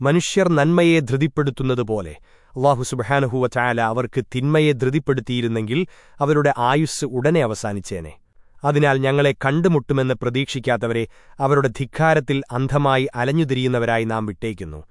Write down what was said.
മനുഷ്യർ നന്മയെ ധൃതിപ്പെടുത്തുന്നതുപോലെ. അള്ളാഹു സുബഹാനഹുവ ചായാല അവർക്ക് തിന്മയെ ധൃതിപ്പെടുത്തിയിരുന്നെങ്കിൽ അവരുടെ ആയുസ് ഉടനെ അവസാനിച്ചേനെ. അതിനാൽ ഞങ്ങളെ കണ്ടുമുട്ടുമെന്ന് പ്രതീക്ഷിക്കാത്തവരെ അവരുടെ ധിക്കാരത്തിൽ അന്ധമായി അലഞ്ഞുതിരിയുന്നവരായി നാം വിട്ടേക്കുന്നു.